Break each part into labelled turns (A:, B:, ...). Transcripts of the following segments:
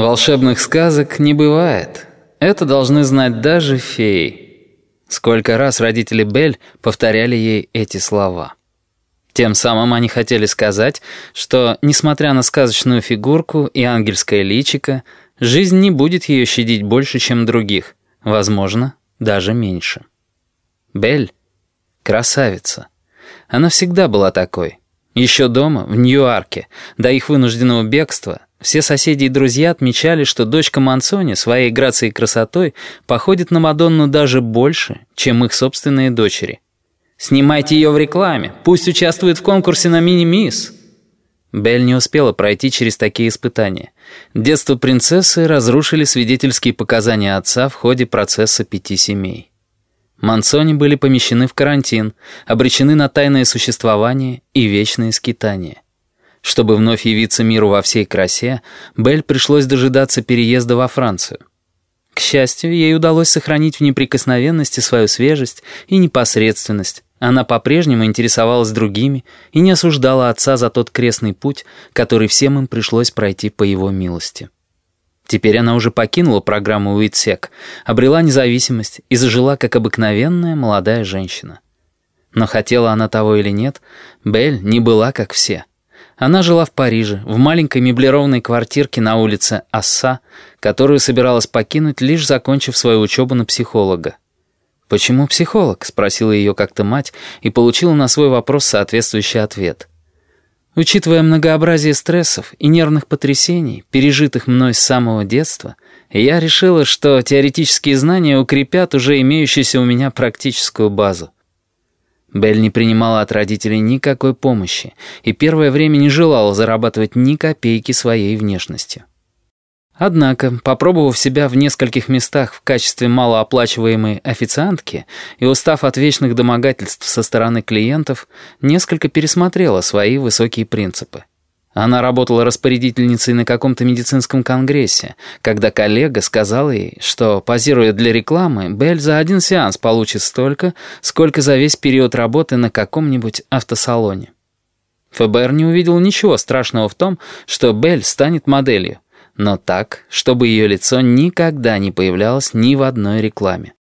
A: Волшебных сказок не бывает. Это должны знать даже феи. Сколько раз родители Бель повторяли ей эти слова. Тем самым они хотели сказать, что, несмотря на сказочную фигурку и ангельское личико, жизнь не будет ее щадить больше, чем других, возможно, даже меньше. Бель — красавица. Она всегда была такой. Еще дома, в Нью-Арке, до их вынужденного бегства, все соседи и друзья отмечали, что дочка Мансони своей грацией и красотой походит на Мадонну даже больше, чем их собственные дочери. «Снимайте ее в рекламе, пусть участвует в конкурсе на мини-мисс». Белль не успела пройти через такие испытания. Детство принцессы разрушили свидетельские показания отца в ходе процесса пяти семей. Мансони были помещены в карантин, обречены на тайное существование и вечное скитание. Чтобы вновь явиться миру во всей красе, Белль пришлось дожидаться переезда во Францию. К счастью, ей удалось сохранить в неприкосновенности свою свежесть и непосредственность. Она по-прежнему интересовалась другими и не осуждала отца за тот крестный путь, который всем им пришлось пройти по его милости. Теперь она уже покинула программу Уитсек, обрела независимость и зажила как обыкновенная молодая женщина. Но хотела она того или нет, Белль не была как все — она жила в Париже, в маленькой меблированной квартирке на улице Асса, которую собиралась покинуть, лишь закончив свою учебу на психолога. «Почему психолог?» — спросила ее как-то мать и получила на свой вопрос соответствующий ответ. Учитывая многообразие стрессов и нервных потрясений, пережитых мной с самого детства, я решила, что теоретические знания укрепят уже имеющуюся у меня практическую базу. Белль не принимала от родителей никакой помощи и первое время не желала зарабатывать ни копейки своей внешностью. Однако, попробовав себя в нескольких местах в качестве малооплачиваемой официантки и устав от вечных домогательств со стороны клиентов, несколько пересмотрела свои высокие принципы. Она работала распорядительницей на каком-то медицинском конгрессе, когда коллега сказал ей, что, позируя для рекламы, Белль за один сеанс получит столько, сколько за весь период работы на каком-нибудь автосалоне. ФБР не увидел ничего страшного в том, что Белль станет моделью, но так, чтобы ее лицо никогда не появлялось ни в одной рекламе.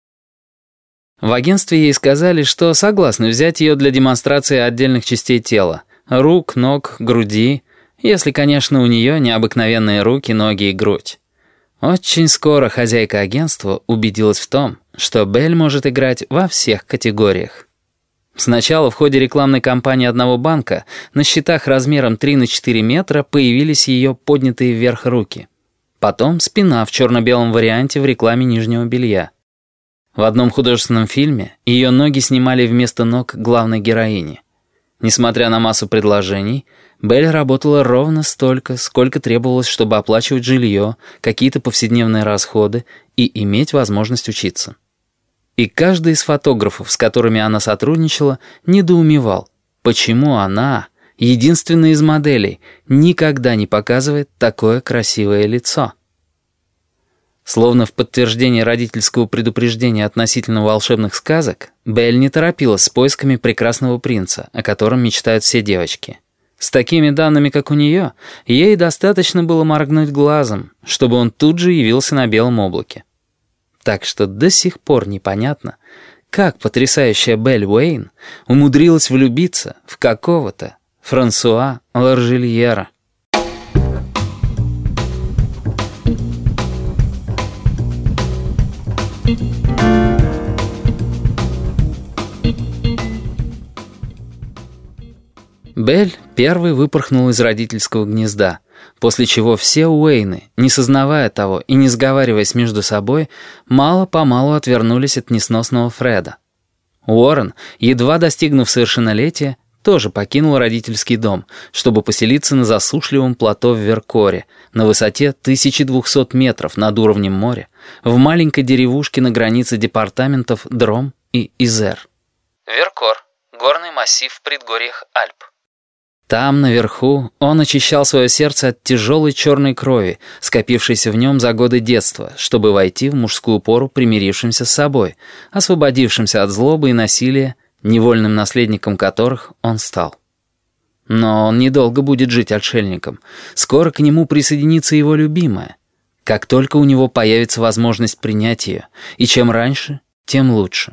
A: В агентстве ей сказали, что согласны взять ее для демонстрации отдельных частей тела — рук, ног, груди — если, конечно, у нее необыкновенные руки, ноги и грудь. Очень скоро хозяйка агентства убедилась в том, что Белль может играть во всех категориях. Сначала в ходе рекламной кампании одного банка на счетах размером 3 на 4 метра появились ее поднятые вверх руки. Потом спина в черно-белом варианте в рекламе нижнего белья. В одном художественном фильме ее ноги снимали вместо ног главной героини. Несмотря на массу предложений, Белль работала ровно столько, сколько требовалось, чтобы оплачивать жилье, какие-то повседневные расходы и иметь возможность учиться. И каждый из фотографов, с которыми она сотрудничала, недоумевал, почему она, единственная из моделей, никогда не показывает такое красивое лицо. Словно в подтверждение родительского предупреждения относительно волшебных сказок, Белль не торопилась с поисками прекрасного принца, о котором мечтают все девочки. С такими данными, как у нее, ей достаточно было моргнуть глазом, чтобы он тут же явился на белом облаке. Так что до сих пор непонятно, как потрясающая Белль Уэйн умудрилась влюбиться в какого-то Франсуа Ларжельера. Белль первый выпорхнул из родительского гнезда, после чего все Уэйны, не сознавая того и не сговариваясь между собой, мало-помалу отвернулись от несносного Фреда. Уоррен, едва достигнув совершеннолетия, тоже покинул родительский дом, чтобы поселиться на засушливом плато в Веркоре, на высоте 1200 метров над уровнем моря, в маленькой деревушке на границе департаментов Дром и Изер.
B: Веркор — горный массив в предгорьях Альп.
A: Там, наверху, он очищал свое сердце от тяжелой черной крови, скопившейся в нем за годы детства, чтобы войти в мужскую пору примирившимся с собой, освободившимся от злобы и насилия, невольным наследником которых он стал. Но он недолго будет жить отшельником. Скоро к нему присоединится его любимая. как только у него появится возможность принять ее, и чем раньше, тем лучше.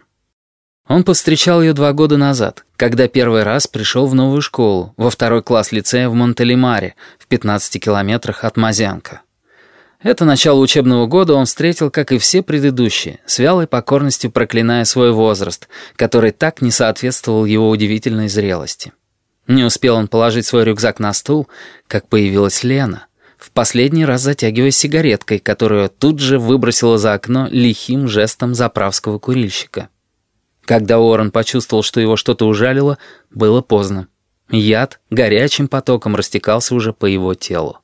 A: Он повстречал ее два года назад, когда первый раз пришел в новую школу, во второй класс лицея в Монтелемаре, в 15 километрах от Мазянка. Это начало учебного года он встретил, как и все предыдущие, с вялой покорностью проклиная свой возраст, который так не соответствовал его удивительной зрелости. Не успел он положить свой рюкзак на стул, как появилась Лена, в последний раз затягиваясь сигареткой, которую тут же выбросила за окно лихим жестом заправского курильщика. Когда Уоррен почувствовал, что его что-то ужалило, было поздно. Яд горячим потоком растекался уже по его телу.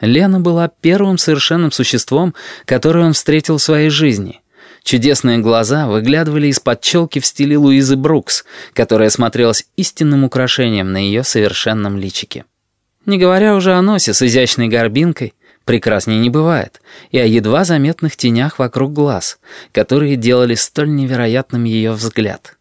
A: Лена была первым совершенным существом, которое он встретил в своей жизни. Чудесные глаза выглядывали из-под челки в стиле Луизы Брукс, которая смотрелась истинным украшением на ее совершенном личике. Не говоря уже о носе с изящной горбинкой, прекраснее не бывает, и о едва заметных тенях вокруг глаз, которые делали столь невероятным ее взгляд.